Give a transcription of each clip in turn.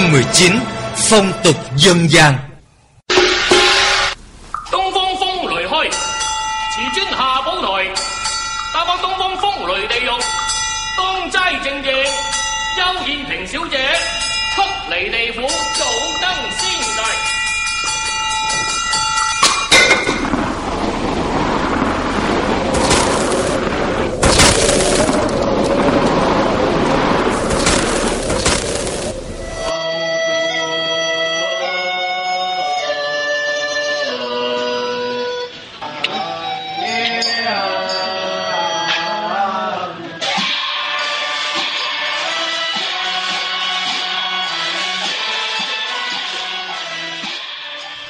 Chương 19 Phong tục dân gian 东方风雷开，慈尊下宝台，打返东方风雷地狱，当斋正夜，邱燕萍小姐速离地府，早登仙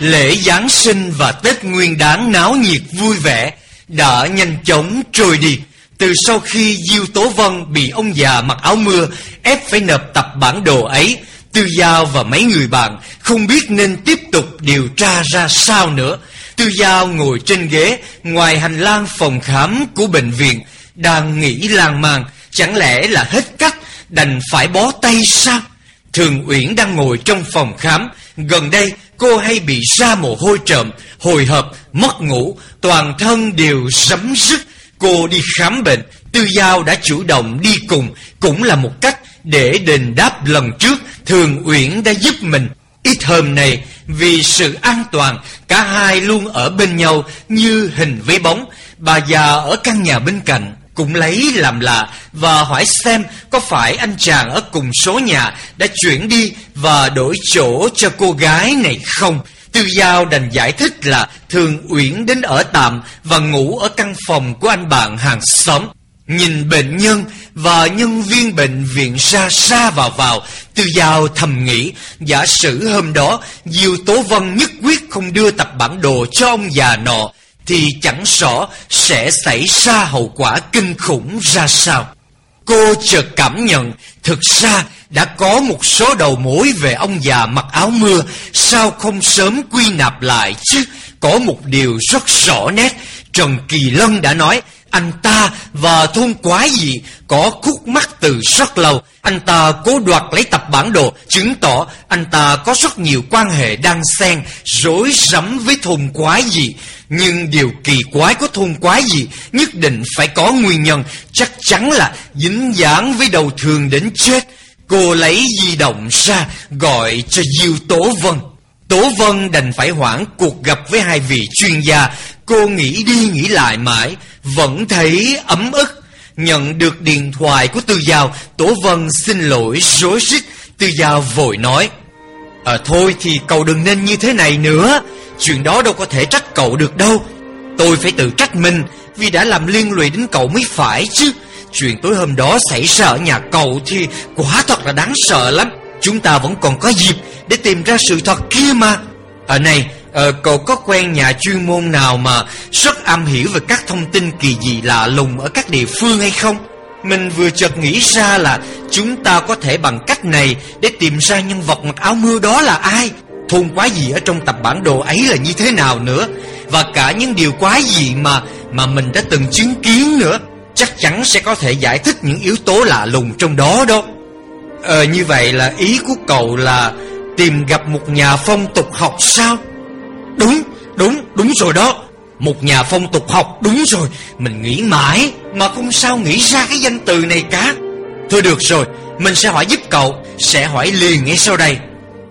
Lễ Giáng sinh và Tết Nguyên Đán náo nhiệt vui vẻ đã nhanh chóng trôi đi. Từ sau khi Diêu Tố Vân bị ông già mặc áo mưa ép phải nộp tập bản đồ ấy, Tư Giao và mấy người bạn không biết nên tiếp tục điều tra ra sao nữa. Tư Giao ngồi trên ghế ngoài hành lang phòng khám của bệnh viện, đang nghĩ lang mang, chẳng lẽ là hết cách, đành phải bó tay sao? Thường Uyển đang ngồi trong phòng khám, gần đây cô hay bị ra mồ hôi trộm, hồi hộp, mất ngủ, toàn thân đều sấm rứt. Cô đi khám bệnh, Tư Giao đã chủ động đi cùng, cũng là một cách để đền đáp lần trước Thường Uyển đã giúp mình. Ít hôm này, vì sự an toàn, cả hai luôn ở bên nhau như hình với bóng. Bà già ở căn nhà bên cạnh cũng lấy làm lạ và hỏi xem có phải anh chàng ở cùng số nhà đã chuyển đi và đổi chỗ cho cô gái này không. Tư Giao đành giải thích là Thường Uyển đến ở tạm và ngủ ở căn phòng của anh bạn hàng xóm. Nhìn bệnh nhân và nhân viên bệnh viện ra ra vào vào, Tư Giao thầm nghĩ, giả sử hôm đó Diêu Tố Vân nhất quyết không đưa tập bản đồ cho ông già nọ, thì chẳng rõ sẽ xảy ra hậu quả kinh khủng ra sao. Cô chợt cảm nhận thực ra đã có một số đầu mối về ông già mặc áo mưa, sao không sớm quy nạp lại chứ? Có một điều rất rõ nét, Trần Kỳ Lân đã nói anh ta và thôn quái gì có khúc mắc từ rất lâu. Anh ta cố đoạt lấy tập bản đồ, chứng tỏ anh ta có rất nhiều quan hệ đang xen, rối rắm với thôn quái gì. Nhưng điều kỳ quái của thôn quái gì nhất định phải có nguyên nhân, chắc chắn là dính dáng với đầu thường đến chết. Cô lấy di động ra gọi cho Diêu Tố Vân. Tố Vân đành phải hoãn cuộc gặp với hai vị chuyên gia. Cô nghĩ đi nghĩ lại mãi, vẫn thấy ấm ức. Nhận được điện thoại của Tư Giao, tổ Vân xin lỗi rối rít. Tư Giao vội nói, À thôi thì cậu đừng nên như thế này nữa. Chuyện đó đâu có thể trách cậu được đâu. Tôi phải tự trách mình vì đã làm liên lụy đến cậu mới phải chứ. Chuyện tối hôm đó xảy ra ở nhà cậu thì quả thật là đáng sợ lắm. Chúng ta vẫn còn có dịp để tìm ra sự thật kia mà. Ở này, ờ, cậu có quen nhà chuyên môn nào mà rất am hiểu về các thông tin kỳ dị lạ lùng ở các địa phương hay không? Mình vừa chợt nghĩ ra là chúng ta có thể bằng cách này để tìm ra nhân vật mặc áo mưa đó là ai. Thôn quái gì ở trong tập bản đồ ấy là như thế nào nữa. Và cả những điều quái gì mà mà mình đã từng chứng kiến nữa. Chắc chắn sẽ có thể giải thích những yếu tố lạ lùng trong đó đó. Ờ như vậy là ý của cậu là tìm gặp một nhà phong tục học sao? Đúng, đúng, đúng rồi đó. Một nhà phong tục học đúng rồi. Mình nghĩ mãi Mà không sao nghĩ ra cái danh từ này cả. Thôi được rồi Mình sẽ hỏi giúp cậu Sẽ hỏi liền ngay sau đây.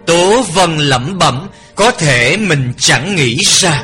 Tố Vân lẩm bẩm Có thể mình chẳng nghĩ ra.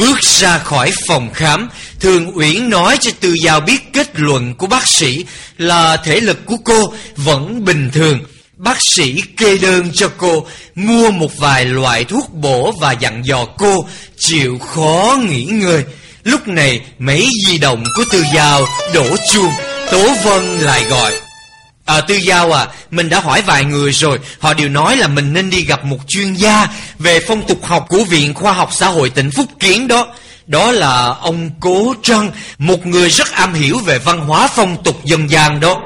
Bước ra khỏi phòng khám, Thường Uyển nói cho Tư Giao biết kết luận của bác sĩ là thể lực của cô vẫn bình thường. Bác sĩ kê đơn cho cô mua một vài loại thuốc bổ và dặn dò cô chịu khó nghỉ ngơi. Lúc này mấy di động của Tư Giao đổ chuông, Tố Vân lại gọi. À, Tư Giao à, mình đã hỏi vài người rồi, họ đều nói là mình nên đi gặp một chuyên gia về phong tục học của Viện Khoa học Xã hội tỉnh Phúc Kiến đó. Đó là ông Cố Trân, một người rất am hiểu về văn hóa phong tục dân gian đó.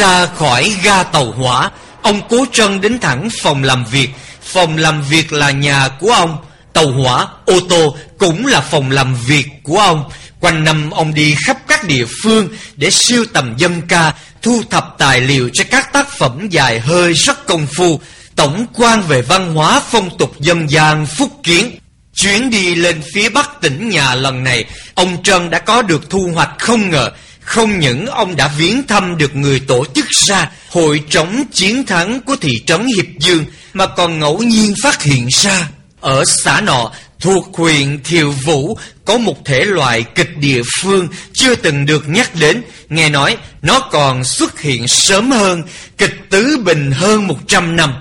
Ra khỏi ga tàu hỏa. Ông cố trân đến thẳng phòng làm việc. Phòng làm việc là nhà của ông. Tàu hỏa, ô tô cũng là phòng làm việc của ông. Quanh năm ông đi khắp các địa phương Để siêu tầm dân ca Thu thập tài liệu cho các tác phẩm dài hơi rất công phu. Tổng quan về văn hóa phong tục dân gian phúc kiến. Chuyến đi lên phía bắc tỉnh nhà lần này Ông Trân đã có được thu hoạch không ngờ. Không những ông đã viếng thăm được người tổ chức ra Hội trống chiến thắng của thị trấn Hiệp Dương, Mà còn ngẫu nhiên phát hiện ra, Ở xã nọ thuộc huyện thiệu Vũ, Có một thể loại kịch địa phương chưa từng được nhắc đến. Nghe nói, nó còn xuất hiện sớm hơn, Kịch Tứ Bình hơn 100 năm.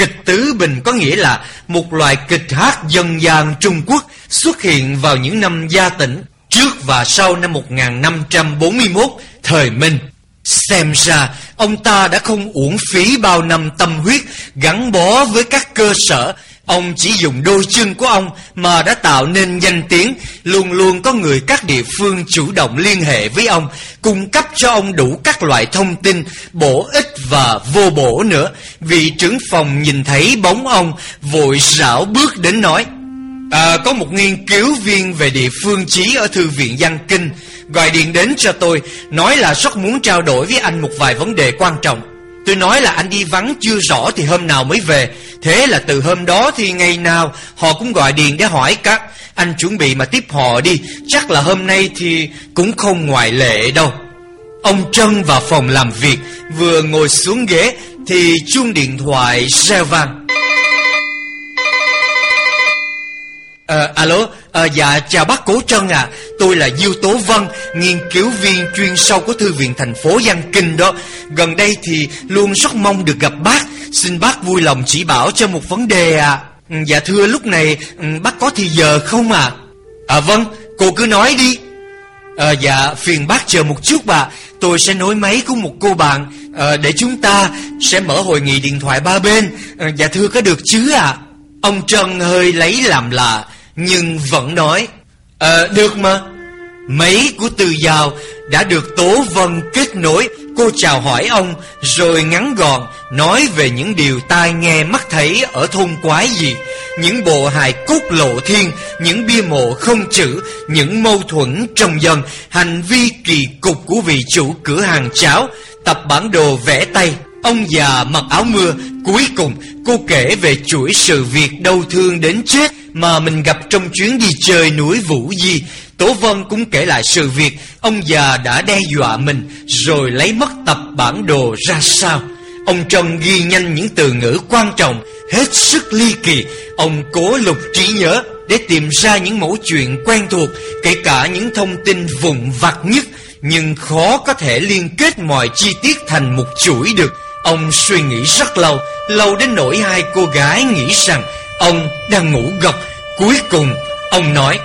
Kịch tứ bình có nghĩa là một loại kịch hát dân gian Trung Quốc xuất hiện vào những năm gia tỉnh trước và sau năm 1541 thời Minh. Xem ra ông ta đã không uổng phí bao năm tâm huyết gắn bó với các cơ sở Ông chỉ dùng đôi chân của ông mà đã tạo nên danh tiếng, luôn luôn có người các địa phương chủ động liên hệ với ông, cung cấp cho ông đủ các loại thông tin, bổ ích và vô bổ nữa. Vị trưởng phòng nhìn thấy bóng ông, vội rảo bước đến nói, À, có một nghiên cứu viên về địa phương trí ở Thư viện Văn Kinh Gọi điện đến cho tôi Nói là rất muốn trao đổi với anh một vài vấn đề quan trọng. Tôi nói là anh đi vắng chưa rõ thì hôm nào mới về. Thế là từ hôm đó thì ngày nào họ cũng gọi điện để hỏi các Anh chuẩn bị mà tiếp họ đi. Chắc là hôm nay thì cũng không ngoại lệ đâu. Ông Trân vào phòng làm việc Vừa ngồi xuống ghế Thì chuông điện thoại reo vang. À, alo, à, dạ chào bác Cố Trân à Tôi là Diêu Tố Vân Nghiên cứu viên chuyên sâu của Thư viện thành phố Giang Kinh đó. Gần đây thì luôn rất mong được gặp bác. Xin bác vui lòng chỉ bảo cho một vấn đề à Dạ thưa lúc này ừ, bác có thì giờ không à À vâng, cô cứ nói đi. À, Dạ phiền bác chờ một chút bà Tôi sẽ nối máy của một cô bạn. À, Để chúng ta sẽ mở hội nghị điện thoại ba bên. À, Dạ thưa có được chứ à Ông Trân hơi lấy làm lạ nhưng vẫn nói Ờ được mà. Mấy của Từ Giao đã được Tố Vân kết nối. Cô chào hỏi ông, Rồi ngắn gọn Nói về những điều tai nghe mắt thấy Ở thôn quái gì, Những bộ hài cốt lộ thiên, Những bia mộ không chữ, Những mâu thuẫn trong dân, Hành vi kỳ cục của vị chủ cửa hàng cháo, Tập bản đồ vẽ tay. Ông già mặc áo mưa, Cuối cùng cô kể về chuỗi sự việc đau thương đến chết. Mà mình gặp trong chuyến đi chơi núi Vũ Di. Tố Vân cũng kể lại sự việc. Ông già đã đe dọa mình, Rồi lấy mất tập bản đồ ra sao? Ông Trân ghi nhanh những từ ngữ quan trọng, Hết sức ly kỳ. Ông cố lục trí nhớ Để tìm ra những mẫu chuyện quen thuộc, Kể cả những thông tin vụn vặt nhất, Nhưng khó có thể liên kết mọi chi tiết thành một chuỗi được. Ông suy nghĩ rất lâu Lâu đến nỗi hai cô gái nghĩ rằng Ông đang ngủ gật. Cuối cùng ông nói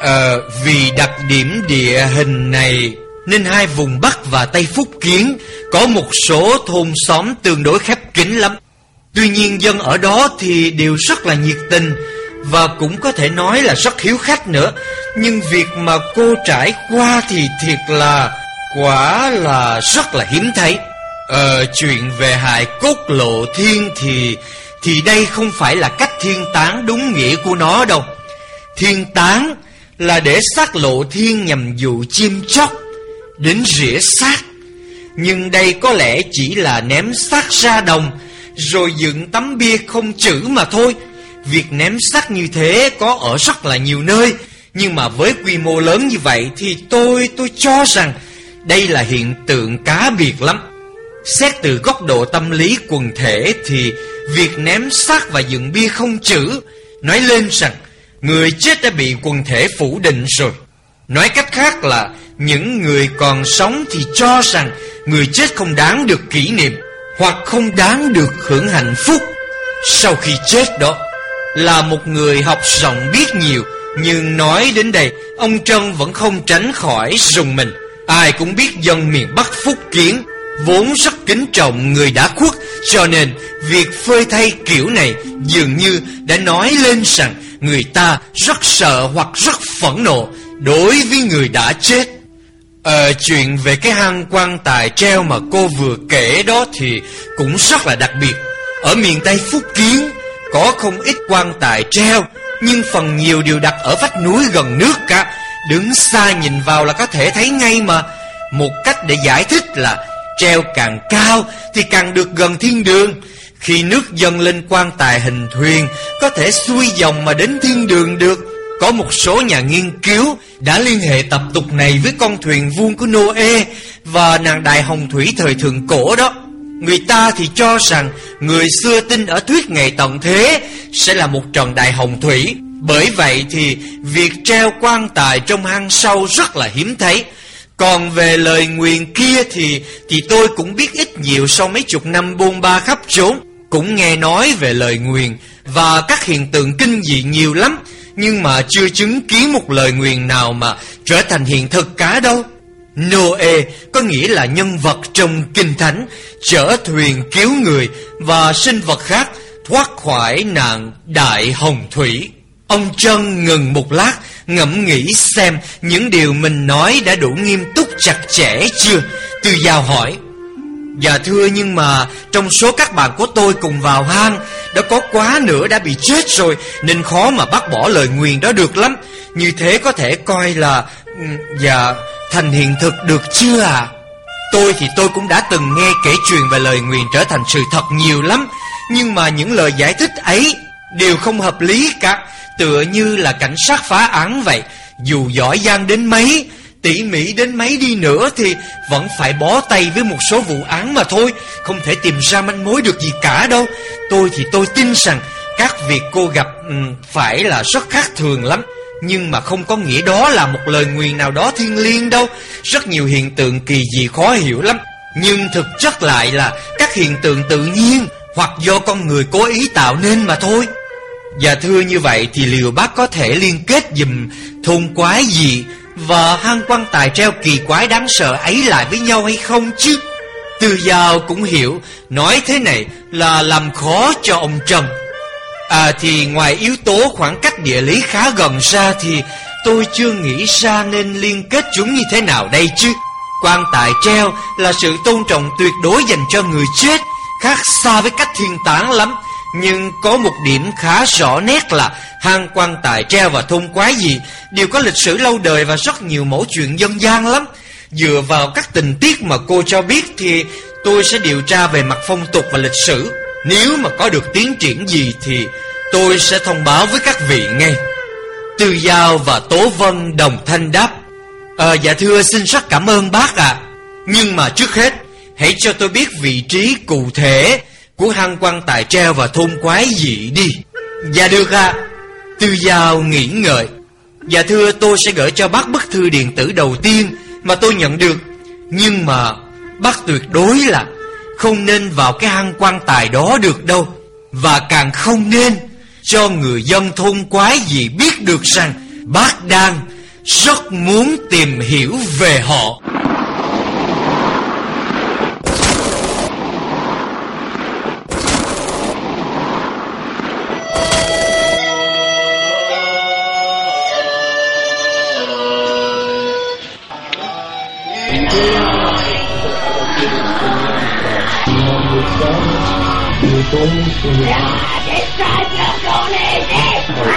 Ờ vì đặc điểm địa hình này Nên hai vùng Bắc và Tây Phúc Kiến Có một số thôn xóm tương đối khép kín lắm. Tuy nhiên dân ở đó thì đều rất là nhiệt tình Và cũng có thể nói là rất hiếu khách nữa. Nhưng việc mà cô trải qua thì thiệt là Quả là rất là hiếm thấy. Ờ, chuyện về hại cốt lộ thiên thì thì đây không phải là cách thiên tán đúng nghĩa của nó đâu. Thiên tán là để xác lộ thiên nhằm dụ chim chóc, Đến rỉa xác. Nhưng đây có lẽ chỉ là ném xác ra đồng, Rồi dựng tấm bia không chữ mà thôi. Việc ném xác như thế có ở rất là nhiều nơi, Nhưng mà với quy mô lớn như vậy Thì tôi tôi cho rằng Đây là hiện tượng cá biệt lắm. Xét từ góc độ tâm lý quần thể thì việc ném xác và dựng bia không chữ, nói lên rằng người chết đã bị quần thể phủ định rồi. Nói cách khác là, những người còn sống thì cho rằng người chết không đáng được kỷ niệm, hoặc không đáng được hưởng hạnh phúc sau khi chết đó. Là một người học rộng biết nhiều, nhưng nói đến đây, ông Trân vẫn không tránh khỏi rùng mình. Ai cũng biết dân miền Bắc Phúc Kiến vốn rất kính trọng người đã khuất, cho nên việc phơi thay kiểu này dường như đã nói lên rằng người ta rất sợ hoặc rất phẫn nộ đối với người đã chết Ờ, chuyện về cái hang quan tài treo mà cô vừa kể đó thì cũng rất là đặc biệt. Ở miền Tây Phúc Kiến có không ít quan tài treo, nhưng phần nhiều đều đặt ở vách núi gần nước cả. Đứng xa nhìn vào là có thể thấy ngay mà. Một cách để giải thích là treo càng cao thì càng được gần thiên đường. Khi nước dâng lên quan tài hình thuyền, có thể xuôi dòng mà đến thiên đường được. Có một số nhà nghiên cứu đã liên hệ tập tục này với con thuyền vuông của Noe và nàng đại hồng thủy thời thượng cổ đó. Người ta thì cho rằng người xưa tin ở thuyết ngày tận thế sẽ là một tròn đại hồng thủy. Bởi vậy thì việc treo quan tài trong hang sâu rất là hiếm thấy. Còn về lời nguyền kia thì thì tôi cũng biết ít nhiều sau mấy chục năm buôn ba khắp trốn. Cũng nghe nói về lời nguyền và các hiện tượng kinh dị nhiều lắm nhưng mà chưa chứng kiến một lời nguyền nào mà trở thành hiện thực cả đâu. Noe có nghĩa là nhân vật trong kinh thánh, chở thuyền cứu người và sinh vật khác thoát khỏi nạn đại hồng thủy. Ông Trân ngừng một lát, ngẫm nghĩ xem những điều mình nói đã đủ nghiêm túc chặt chẽ chưa. Từ giao hỏi, Dạ thưa, nhưng mà trong số các bạn của tôi cùng vào hang, Đã có quá nữa đã bị chết rồi, Nên khó mà bắt bỏ lời nguyền đó được lắm. Như thế có thể coi là ừ, Dạ thành hiện thực được chưa à Tôi thì tôi cũng đã từng nghe kể chuyện về lời nguyền trở thành sự thật nhiều lắm, Nhưng mà những lời giải thích ấy Đều không hợp lý cả. Tựa như là cảnh sát phá án vậy. Dù giỏi giang đến mấy tỉ mỉ đến mấy đi nữa thì vẫn phải bó tay với một số vụ án mà thôi, không thể tìm ra manh mối được gì cả đâu. Tôi thì tôi tin rằng các việc cô gặp um, phải là rất khác thường lắm. Nhưng mà không có nghĩa đó là một lời nguyền nào đó thiên liêng đâu Rất nhiều hiện tượng kỳ dị khó hiểu lắm Nhưng thực chất lại là các hiện tượng tự nhiên Hoặc do con người cố ý tạo nên mà thôi Và thưa như vậy thì liệu bác có thể liên kết dùm thôn quái gì và hang quan tài treo kỳ quái đáng sợ ấy lại với nhau hay không chứ? Từ giàu cũng hiểu, Nói thế này là làm khó cho ông Trần. À thì ngoài yếu tố khoảng cách địa lý khá gần ra Thì tôi chưa nghĩ ra nên liên kết chúng như thế nào đây chứ. Quan tài treo là sự tôn trọng tuyệt đối dành cho người chết, Khác xa với cách thiên tán lắm nhưng có một điểm khá rõ nét là hang quan tài treo và thôn quái gì đều có lịch sử lâu đời và rất nhiều mẫu chuyện dân gian lắm. Dựa vào các tình tiết mà cô cho biết thì tôi sẽ điều tra về mặt phong tục và lịch sử. Nếu mà có được tiến triển gì thì tôi sẽ thông báo với các vị ngay. Tư Giao và Tố Vân đồng thanh đáp. À, dạ thưa xin rất cảm ơn bác ạ. À. Nhưng mà trước hết hãy cho tôi biết vị trí cụ thể của hăng quan tài treo và thôn quái dị đi. Dạ được à Tư Giao nghĩ ngợi. Dạ thưa, tôi sẽ gửi cho bác bức thư điện tử đầu tiên Mà tôi nhận được. Nhưng mà Bác tuyệt đối là Không nên vào cái hang quan tài đó được đâu. Và càng không nên Cho người dân thôn quái gì biết được rằng Bác đang Rất muốn tìm hiểu về họ. Los dones, los dones, los dones.